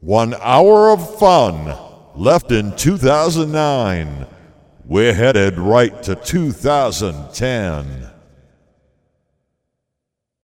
One hour of fun left in 2009. We're headed right to 2010.